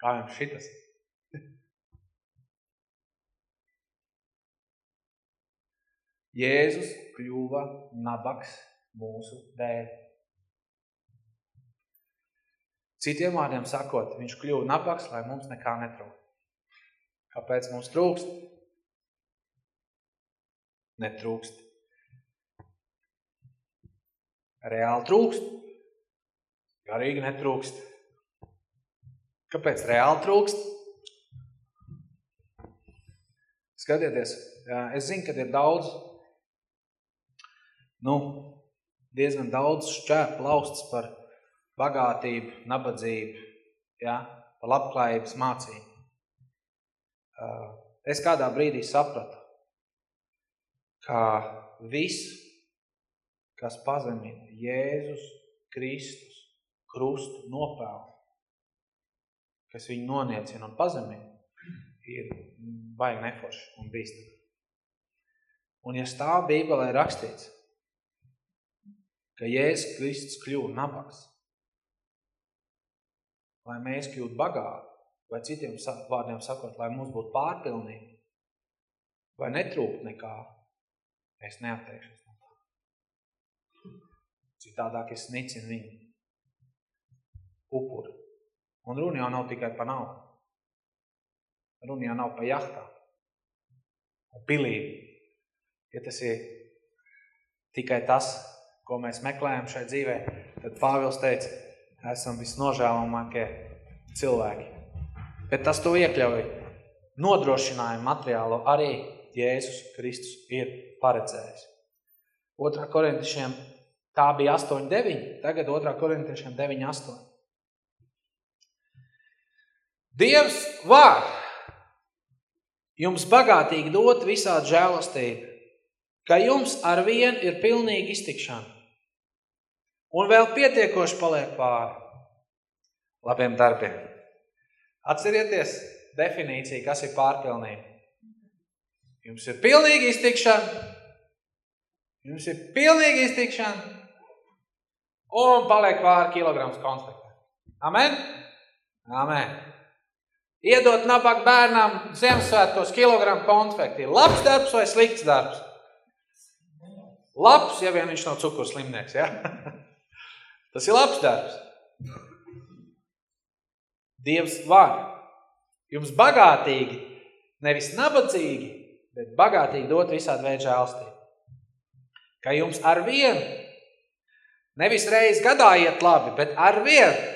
Kā jums šitas? Jēzus kļuva nabaks mūsu dēļ. Citiem vārdiem sakot, viņš kļuva nabaks, lai mums nekā netrūk. Kāpēc mums trūkst? Netrūkst. Reāli trūkst, garīgi netrūkst. Kāpēc reāli trūkst? Skatieties, es zinu, ka ir daudz, nu, diezgan daudz šķēp lausts par bagātību, nabadzību, ja, par labklājības mācību. Es kādā brīdī sapratu, kā viss, kas pazemina Jēzus Kristus krustu nopelnu, kas viņu noniecina un pazemina, ir baigi neforši un bīstami. Un ja stāv Bībelē rakstīts, ka Jēzus Kristus kļuva nabaks, lai mēs kļūtu bagāti, vai citiem vārdiem sakot, lai mums būtu pārpilnīgi, vai netrūkt nekā, Es neatteikšos no tā. Citādāk es nicinu viņu. Upuri. Un runa jau nav tikai pa naudu. Runa jau nav pa jahtā. Un pilību. Ja tas ir tikai tas, ko mēs meklējam šai dzīvē, tad Pāvils teica, esam visnožēlumākie cilvēki. Bet tas to iekļauj nodrošinājumu materiālu arī Jēzus Kristus ir paredzējis. 2. korintiešiem tā bija 8, 9, tagad 2. korintiešiem 9, 8. Dievs var jums bagātīgi dot visādi žēlastību, ka jums ar vien ir pilnīgi iztikšana. Un vēl pietiekoši paliek pāri labiem darbiem. Atcerieties definīciju, kas ir pārpilnība. Jums ir pilnīgi iztikšana. Jums ir pilnīgi iztikšana. Un paliek pāri kilograms konfekta. Amen? Amen. Iedot nabaga bērnam Ziemassvētkos kilogramu konfekti. Labs darbs vai slikts darbs? Labs, ja vien viņš nav cukurs slimnieks, ja? Tas ir labs darbs. Dievs var jums bagātīgi, nevis nabadzīgi, bet bagātīgi dot visādi veidu žēlstību. Ka jums ar vienu, nevis reiz gadā iet labi, bet ar vienu.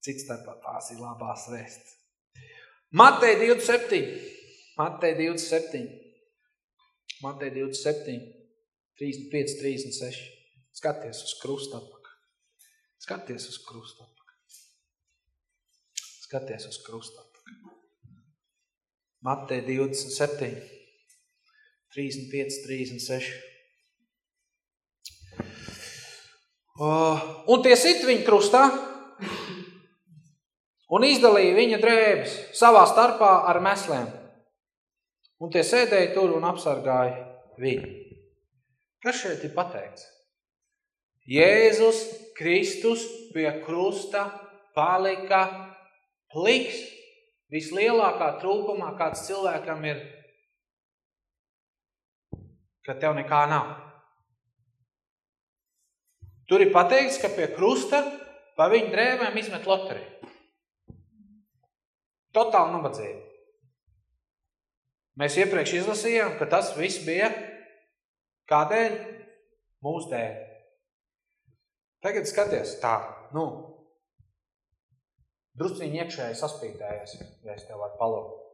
Cits starpā tās ir labās vēstas. Matei 27. Matei 27. Matei 27. 35, 36. Skaties uz krustu atpakaļ. Skaties uz krustu atpakaļ. Skaties uz krustu atpakaļ. Matei 27. 35, 36. Uh, un tie sit viņu krustā un izdalīja viņa drēbes savā starpā ar meslēm. Un tie sēdēja tur un apsargāja viņu. Kas šeit ir pateikts? Jēzus Kristus pie krusta palika pliks vislielākā trūkumā, kāds cilvēkam ir, ka tev nekā nav. Tur ir pateikts, ka pie krusta pa viņu drēvēm izmet loteriju. Totāli nabadzība. Mēs iepriekš izlasījām, ka tas viss bija kādēļ? Mūsu dēļ. Tagad skaties tā, nu, drusciņi iekšēji saspīdējies, ja es tev varu palūkt.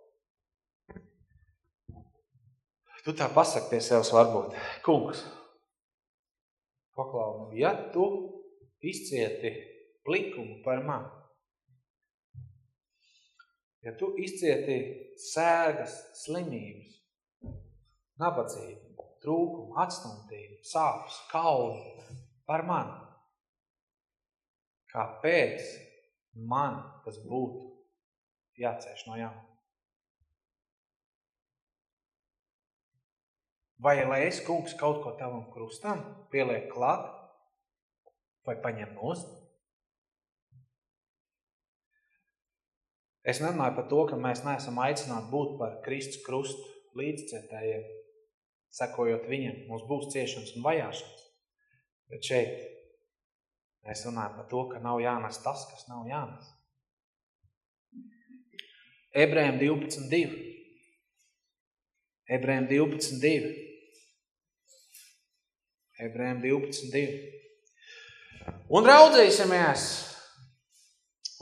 Tu tā pasaki pie sevis varbūt, kungs, paklau, nu, ja tu izcieti likumu par mani, ja tu izcieti sēgas, slimības, nabadzību, trūkumu, atstumtību, sāpes, kaunu par mani, kāpēc man tas būtu jācēš no jauna? Vai, lai es, kungs, kaut ko tavam krustam pieliek klāt, vai paņem nost? Es nerunāju par to, ka mēs neesam aicināti būt par Kristus krustu līdzcietējiem, sekojot viņam. Mums būs ciešanas un vajāšanas. Bet šeit Mēs runājam par to, ka nav jānes tas, kas nav jānes. Ebrējiem 12.2. Ebrējiem 12.2. Ebrējiem 12.2. Un raudzīsimies,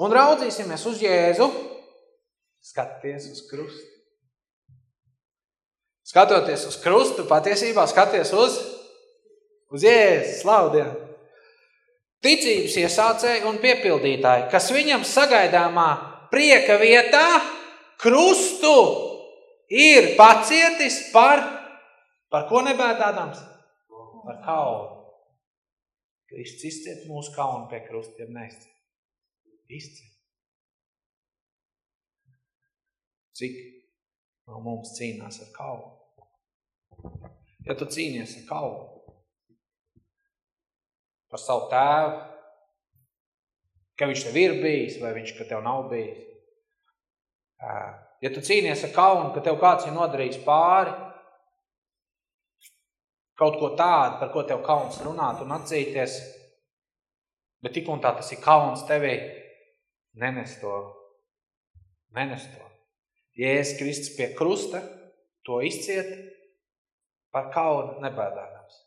un raudzīsimies uz Jēzu, skaties uz krustu. Skatoties uz krustu, patiesībā skaties uz, uz Jēzu, slaudiem. Ticības iesācēji un piepildītāji, kas viņam sagaidāmā prieka vietā krustu ir pacietis par, par ko nebētādams? Par kaunu. Kristus izciet mūsu kaunu pie krusta, ja neizciet. Izciet. Cik no mums cīnās ar kaunu? Ja tu cīnies ar kaunu, par savu tēvu, ka viņš tev ir bijis vai viņš, ka tev nav bijis. Ja tu cīnies ar kaunu, ka tev kāds ir nodarījis pāri, kaut ko tādu, par ko tev kauns runāt un atzīties, bet tik un tā tas ir kauns tevī, nenes to, nenes to. Jēzus Kristus pie krusta to izciet, par kaunu nebēdādams.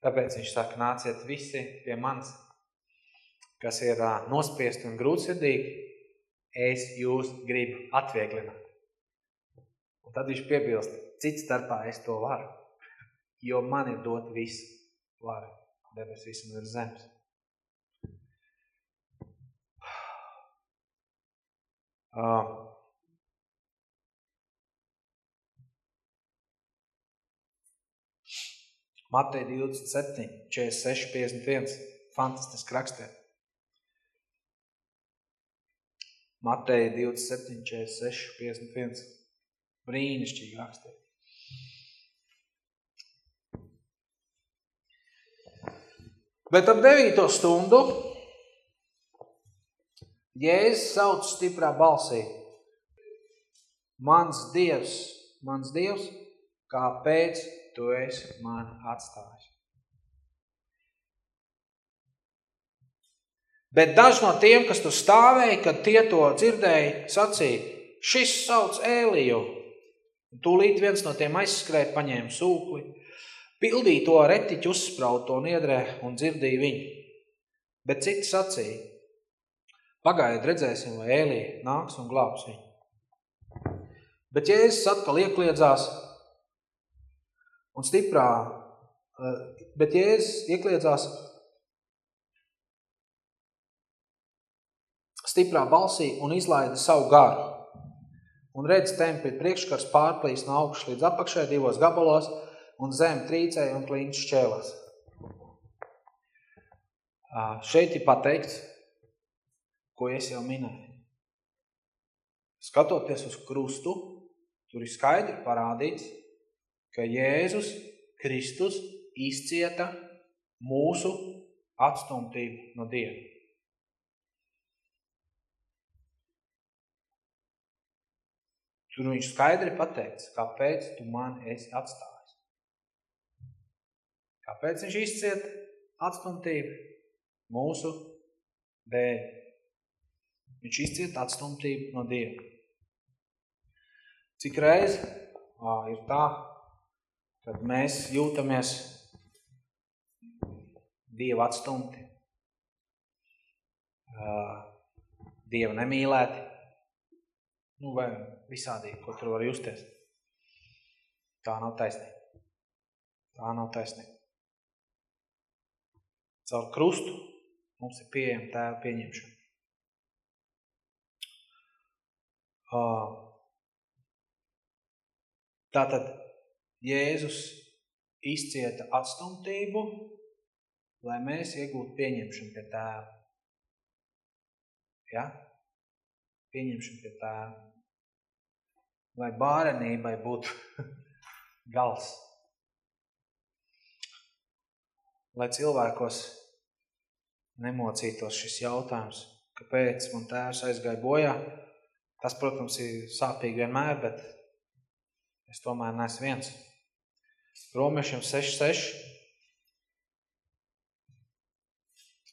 Tāpēc viņš saka, nāciet visi pie manis, kas ir nospiesti un grūtsirdīgi, es jūs gribu atvieglināt. Un tad viņš piebilst, cits starpā es to varu, jo man ir dot visu varu, debes visam ir zemes. Uh, Matei 27, 46, 51. Fantastiski rakstē. Matei 27, 46, 51. Brīnišķīgi rakstē. Bet ap devīto stundu Jēzus sauc stiprā balsī. Mans Dievs, mans Dievs, kāpēc tu esi mani atstājis? Bet daži no tiem, kas tur stāvēja, kad tie to dzirdēja, sacīja, šis sauc Ēliju. Tūlīt viens no tiem aizskrēja, paņēma sūkli, pildīja to retiķu uzsprauto niedrē un dzirdīja viņu. Bet citi sacīja, pagaidiet redzēsim, vai Ēlija nāks un glābs viņu. Bet Jēzus atkal iekliedzās un stiprā, eh, bet Jēzus iekliedzās stiprā balsī un izlaida savu garu. Un redz templi priekškars pārplīs no augšas līdz apakšai divos gabalos un zem trīcēja un kliņš šķēlās. Šeit ir pateikts, ko es jau minēju. Skatoties uz krustu, tur ir skaidri parādīts, ka Jēzus Kristus izcieta mūsu atstumtību no Dieva. Tur viņš skaidri pateica, kāpēc tu mani esi atstājis. Kāpēc viņš izciet atstumtību? Mūsu dēļ. Viņš izciet atstumtību no Dieva. Cik reiz ir tā, kad mēs jūtamies Dieva atstumti, Dieva nemīlēti, nu vai visādīgi, ko tur var justies. Tā nav taisnība. Tā nav taisnība. Caur krustu mums ir pieejama tēva pieņemšana. Tātad Jēzus izcieta atstumtību, lai mēs iegūtu pieņemšanu pie tēva. Ja? Pieņemšanu pie tēva lai bārenībai būtu gals. Lai cilvēkos nemocītos šis jautājums, kāpēc man tēvs aizgāja bojā. Tas, protams, ir sāpīgi vienmēr, bet es tomēr neesmu viens. Romiešiem 6.6.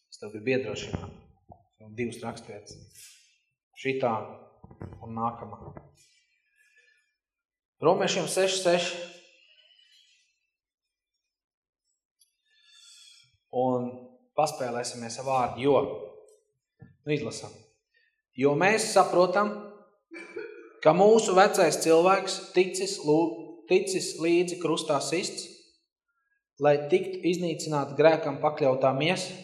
Es tev gribu iedrošināt. Divas rakstvietas. Šitā un nākamā. Romiešiem 6.6. Un paspēlēsimies ar vārdu, jo, nu izlasam, jo mēs saprotam, ka mūsu vecais cilvēks ticis, ticis līdzi krustā sists, lai tiktu iznīcināt grēkam pakļautā miesa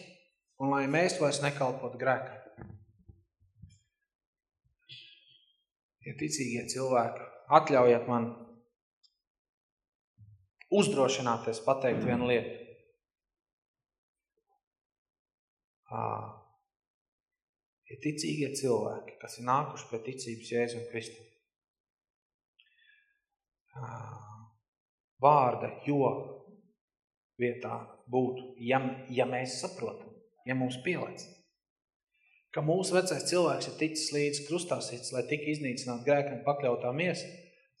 un lai mēs vairs nekalpot grēkam. Ja ticīgie cilvēki atļaujiet man uzdrošināties pateikt vienu lietu. Ir ticīgie cilvēki, kas ir nākuši pie ticības Jēzu un Kristu. Vārda, jo vietā būtu, ja, ja mēs saprotam, ja mums pielēc ka mūsu vecais cilvēks ir ticis līdz krustāsīts, lai tik iznīcināt grēkam pakļautā miesa,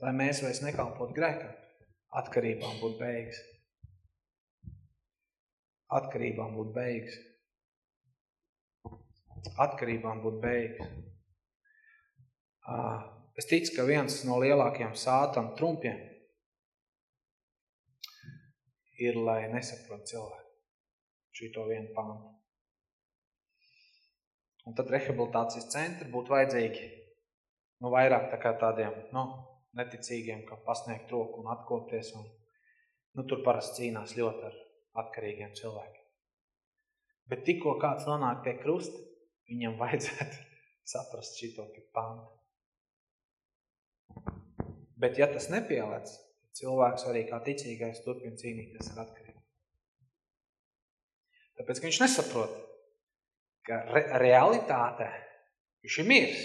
lai mēs vairs nekalpot grēkam, atkarībām būtu beigas. Atkarībām būtu beigas. Atkarībām būtu beigas. Es ticu, ka viens no lielākajiem sātam trumpiem ir, lai nesaprot cilvēku šito vienu pantu. Un tad rehabilitācijas centri būtu vajadzīgi nu, vairāk tā kā tādiem nu, neticīgiem, ka pasniegt roku un atkopties. Un, nu, tur parasti cīnās ļoti ar atkarīgiem cilvēkiem. Bet tikko kāds nonāk pie krusta, viņam vajadzētu saprast šito pantu. Bet ja tas nepielēc, cilvēks arī kā ticīgais turpina cīnīties ar atkarību. Tāpēc, ka viņš nesaprot, ka re realitāte viņš ir mirs.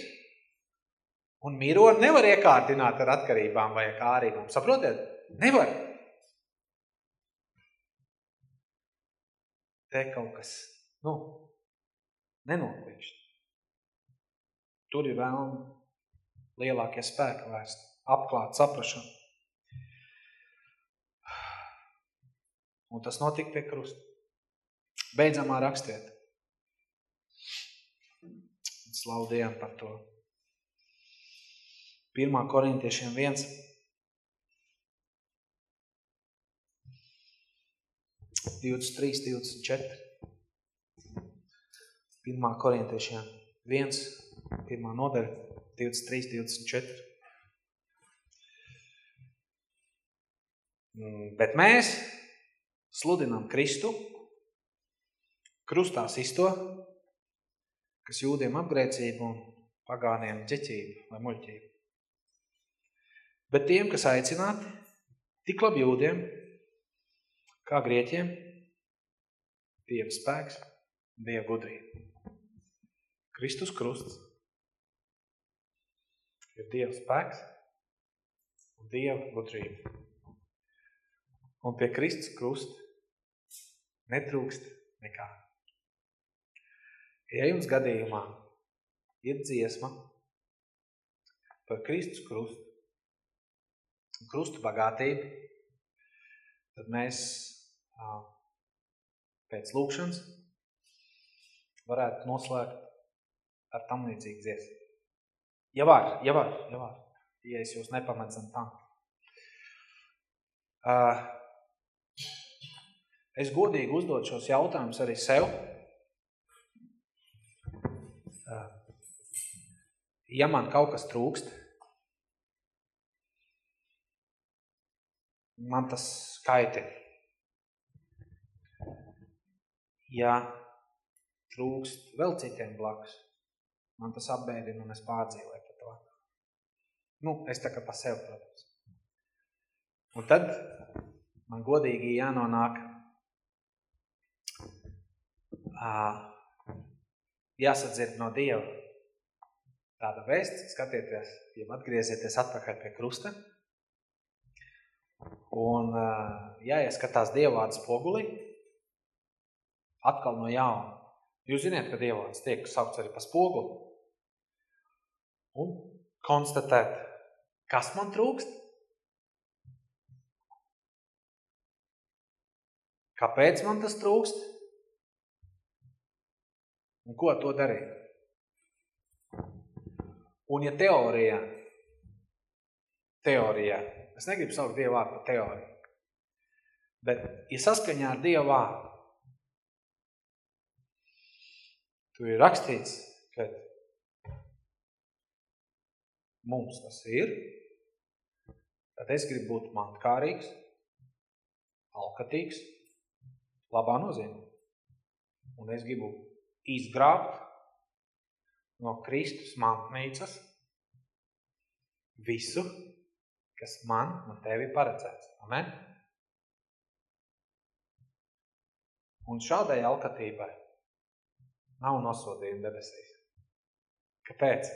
Un mironi nevar iekārtināt ar atkarībām vai kārībām. Saprotiet? Nevar. te kaut kas, nu, nenokliekšķi. Tur ir vēl lielākie spēki vērsti, apklāt saprašanu. Un tas notika pie krusta. Beidzamā rakstiet. Slavu Dievam par to. 1. korintiešiem 1. 23, 24. 1. korintiešiem 1, 1. nodaļa, 23, 24. Mm, bet mēs sludinām Kristu, krustā sisto, kas jūdiem apgrēcību un pagāniem ģeķību vai muļķību. Bet tiem, kas aicināti, tik labi jūdiem, kā grieķiem, Dieva spēks, Dieva gudrība. Kristus krusts ir Dieva spēks un Dieva gudrība. Un pie Kristus krusta netrūkst nekā. Ja jums gadījumā ir dziesma par Kristus krustu, krustu bagātību, tad mēs pēc lūkšanas varētu noslēgt ar tam līdzīgu dziesmu. Ja var, ja var, ja var, ja es jūs nepamet zem tam. Uh, es godīgi uzdot šos jautājumus arī sev. Ja man kaut kas trūkst, man tas skaitina. Ja trūkst vēl citiem blakus, man tas apbēdina un es pārdzīvoju par to. Nu, es tā kā pa sev, protams. Un tad man godīgi jānonāk jāsadzird no Dieva tāda vēsts, skatieties, ja atgriezieties atpakaļ pie krusta, un jāieskatās Dievvārds spogulī, atkal no jauna. Jūs ziniet, ka Dievvārds tiek saukts arī pa spoguli. Un konstatēt, kas man trūkst, kāpēc man tas trūkst, un ko to darīt. Un ja teorijā, teorijā, es negribu saukt Dievu vārdu par teoriju, bet ja saskaņā ar Dievu vārdu, Tur ir rakstīts, ka mums tas ir, tad es gribu būt mantkārīgs, alkatīgs, labā nozīmē. Un es gribu izgrābt no Kristus mantnīcas visu, kas man un tevi paredzēts. Amen? Un šādai alkatībai nav nosodījuma debesīs. Kāpēc?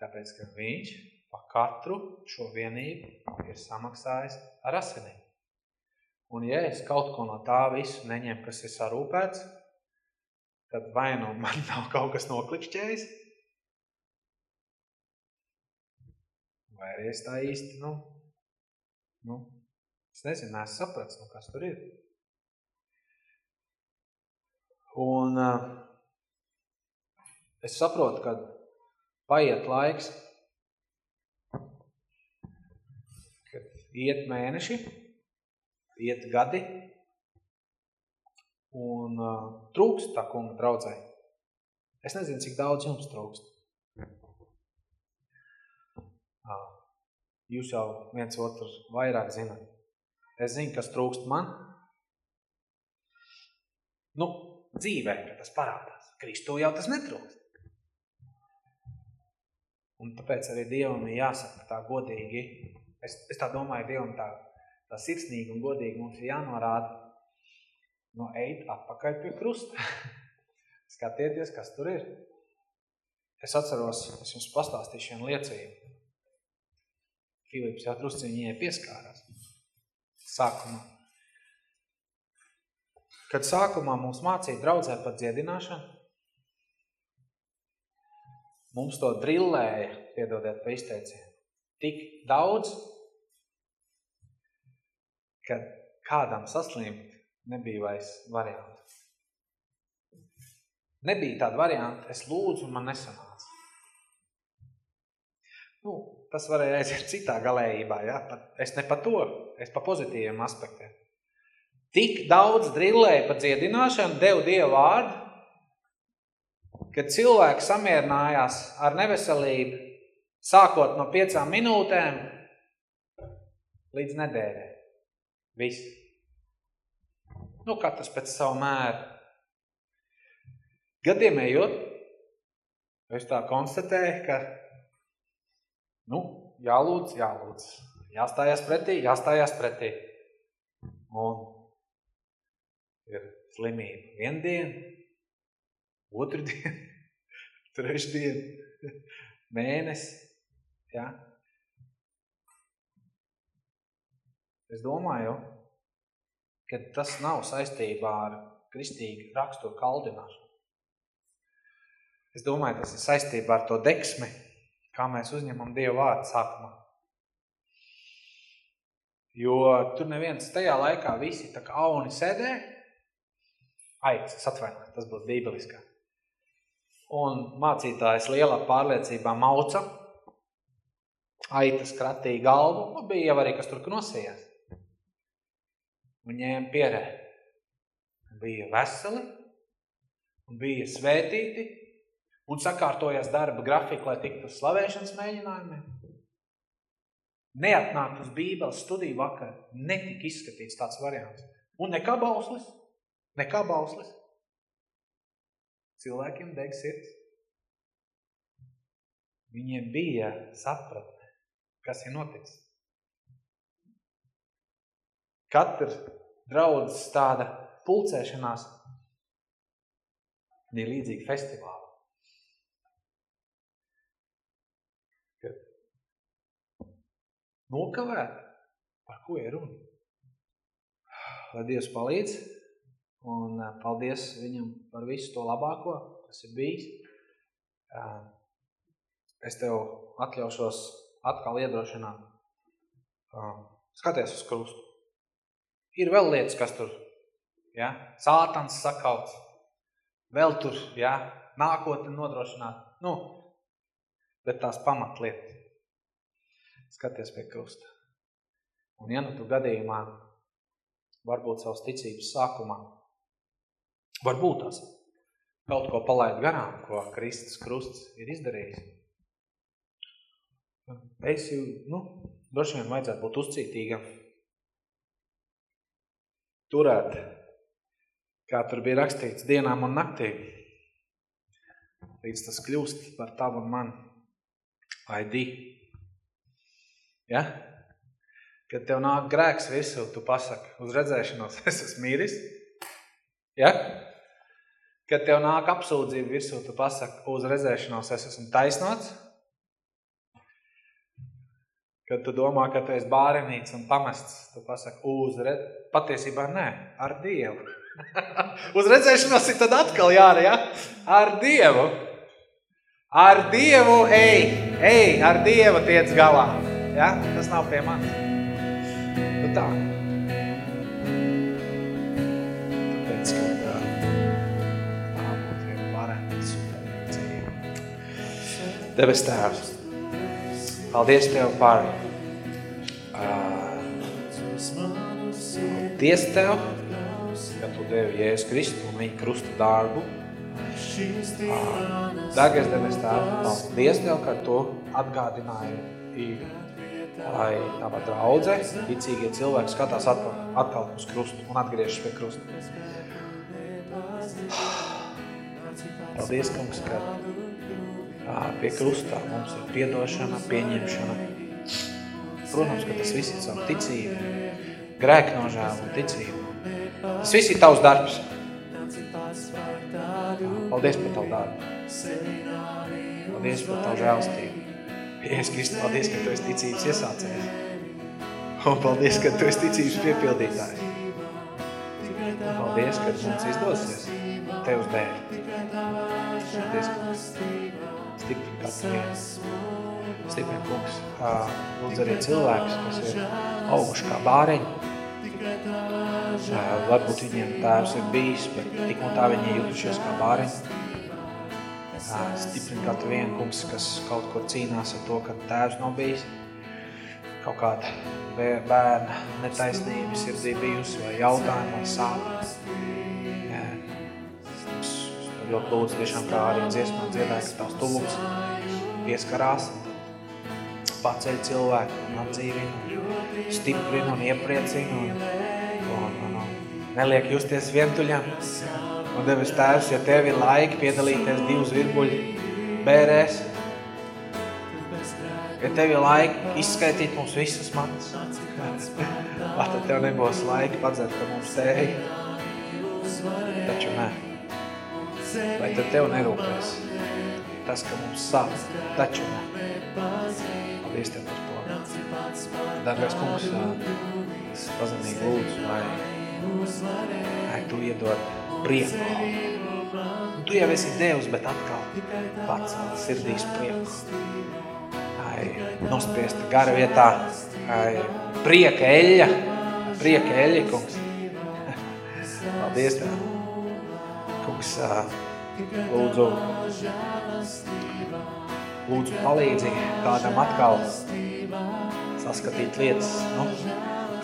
Tāpēc, ka viņš pa katru šo vienību ir samaksājis ar asinīm. Un ja es kaut ko no tā visu neņem, kas ir sarūpēts, tad vai nu man nav kaut kas noklikšķējis, vai arī es tā īsti, nu, nu, es nezinu, es saprats, nu, kas tur ir. Un uh, es saprotu, ka paiet laiks, kad iet mēneši, iet gadi, un uh, trūkst tā kunga draudzē. Es nezinu, cik daudz jums trūkst. Uh, jūs jau viens otru vairāk zināt. Es zinu, kas trūkst man. Nu, dzīvē, ka tas parādās. Kristu jau tas netrūkst. Un tāpēc arī Dievam ir jāsaka tā godīgi. Es, es tā domāju, Dievam tā, tā sirsnīgi un godīgi mums ir jānorāda no eit atpakaļ pie krusta. Skatieties, kas tur ir. Es atceros, es jums pastāstīšu vienu liecību. Filips jau drusciņi viņai pieskārās. Sākumā. kad sākumā mums mācīja draudzē par dziedināšanu, mums to drillēja, piedodiet pa izteicienu, tik daudz, ka kādam saslimt nebija vairs variantu. Nebija tāda varianta, es lūdzu un man nesanāca. Nu, tas varēja aiziet citā galējībā, ja? es ne pa to, es pa pozitīviem aspektiem. Tik daudz drillēja pa dziedināšanu, devu Dievu vārdu, kad cilvēki samierinājās ar neveselību, sākot no piecām minūtēm līdz nedēļai. Viss. Nu, katrs pēc savu mēru. Gadiem ejot, es tā konstatēju, ka, nu, jālūdz, jālūdz, jāstājās pretī, jāstājās pretī. Un ir slimība vienu dienu, otru dienu, trešu dienu, mēnesi, ja. Es domāju, ka tas nav saistībā ar kristīgu raksturu kaldināšanu. Es domāju, tas ir saistībā ar to deksmi, kā mēs uzņemam Dievu vārdu sākumā. Jo tur neviens tajā laikā visi tā kā auni sēdē, aicis, atvainojiet, tas būtu bībeliskā. Un mācītājs lielā pārliecībā mauca, aitas kratīja galvu, un bija jau arī, kas tur nosījās. Un ņēma pierē. Bija veseli, bija svētīti, un sakārtojās darba grafiku, lai tiktu uz slavēšanas mēģinājumiem. Neatnākt uz bībeles studiju vakar, netika izskatīts tāds variants. Un nekā bauslis, nekā bauslis. Cilvēkiem deg sirds. Viņiem bija sapratne, kas ir noticis. Katra draudzes tāda pulcēšanās bija līdzīga festivāla. nokavēt, par ko ir runa. Lai Dievs palīdz, un eh, paldies viņam par visu to labāko, kas ir bijis. Eh, es tev atļaušos atkal iedrošināt. Eh, skaties uz krustu. Ir vēl lietas, kas tur, ja, sātans sakauts, vēl tur, ja, nākotni nodrošināt. Nu, bet tās pamatlietas skaties pie krusta. Un ja nu tu gadījumā, varbūt savas ticības sākumā, varbūt tās kaut ko palaid garām, ko Kristus krusts ir izdarījis, es jau, nu, droši vien vajadzētu būt uzcītīgam, turēt, kā tur bija rakstīts, dienām un naktīm, līdz tas kļūst par tavu un man ID. Ja? Kad tev nāk grēks visu, tu pasaki, uz redzēšanos es esmu mīris. Ja? Kad tev nāk apsūdzība virsū, tu pasaki, uz redzēšanos es esmu taisnots. Kad tu domā, ka tu esi bārenīts un pamests, tu pasaki, uz red... patiesībā nē, ar Dievu. uz redzēšanos ir tad atkal jāra, ja? Ar Dievu. Ar Dievu, ej, ej, ar Dievu tiec galā. Ja? Tas nav pie manis. Nu tā. Tāpēc, ka tā, tā būtu viena varētas un dzīve. Debes tēvs, paldies Tev par uh, Paldies Tev, ka Tu devi Jēzus Kristu un viņa krusta darbu. Uh, Dārgais debes Tēv, paldies Tev, ka Tu atgādināji lai tava draudze, ticīgie cilvēki skatās atkal, atkal uz krustu un atgriežas pie krusta. Paldies, kungs, ka pie krustā mums ir piedošana, pieņemšana. Protams, ka tas viss ir savu ticību, grēknožēlu un ticību. Tas viss ir tavs darbs. Paldies par tavu darbu. Paldies par tavu žēlstību. Jēzus Kristus, paldies, ka Tu esi ticības iesācējs. Un paldies, ka Tu esi ticības piepildītājs. Un paldies, ka mums izdosies Tevs dēļ. Paldies, kungs. Stipri vienu. Stipri, kungs. Ā, Lūdzu arī cilvēkus, kas ir auguši kā bāreņi. Varbūt viņiem tēvs ir bijis, bet tik un tā viņi jutušies kā bāreņi. Stipri katru vienu, kungs, kas kaut kur cīnās ar to, ka tēvs nav bijis kaut kāda bē- bērna netaisnība sirdī bijusi vai jautājumi vai sāpes. Ļoti lūdzu tiešām kā arī dziesmā dziedāja, ka tavs tuvums pieskarās, paceļ cilvēku un atdzīvina, stiprina un iepriecina un, un, un, un neliek justies vientuļam. Un devis tēvs, ja tev ir laika piedalīties divus virbuļi bērēs, ja tev ir laika izskaitīt mums visas matas, vai tad tev nebūs laika padzert, ka mums tēja? Taču nē. Vai tad tev nerūpēs tas, ka mums sāp? Taču nē. Paldies Tev par to. Dargais kungs, es pazemīgi lūdzu, lai, lai Tu iedod prieku. Tu jau esi Dievs, bet atkal pats sirdīs prieku ai, nospiesta gara vietā, ai, prieka eļļa, prieka eļļa, kungs. Paldies Tev. Kungs, ā, lūdzu, lūdzu palīdzi kādam atkal saskatīt lietas, nu,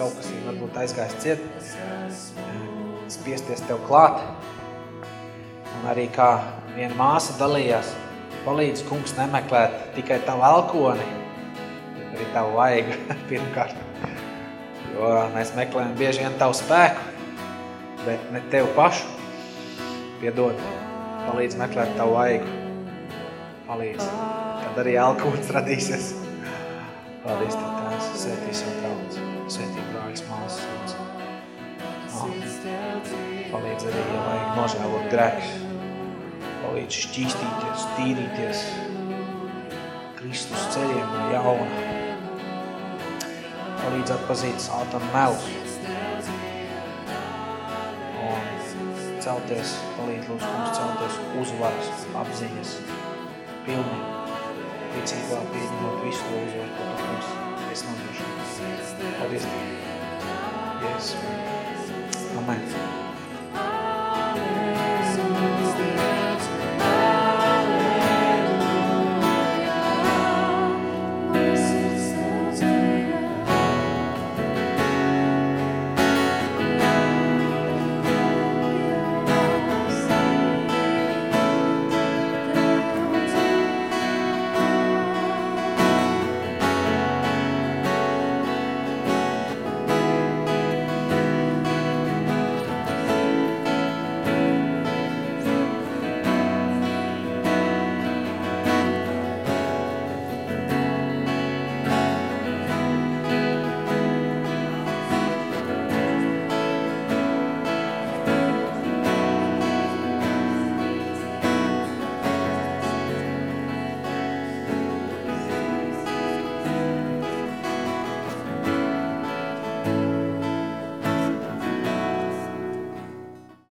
kaut kas ir varbūt aizgājis ciet, spiesties Tev klāt. Un arī kā viena māsa dalījās, palīdz kungs nemeklēt tikai tavu alkoni, bet arī tavu vaigu pirmkārt. Jo mēs meklējam bieži vien tavu spēku, bet ne tev pašu. Piedod, palīdz meklēt tavu vaigu. Palīdz, tad arī alkonis radīsies. Paldies Tev, Tēvs, svētī savu draudz, svētī brāļas māsas. Palīdz arī, ja vajag nožēlot grēkus, palīdz šķīstīties, tīrīties Kristus ceļiem no jauna. Palīdz atpazīt sātanu melus. Celties, palīdz lūdzu mums celties uzvaras, apziņas, pilni, ticībā pieņemot visu uzvaru, ko tu mums esi nodrošinājis. Paldies. Jēzus. Amen.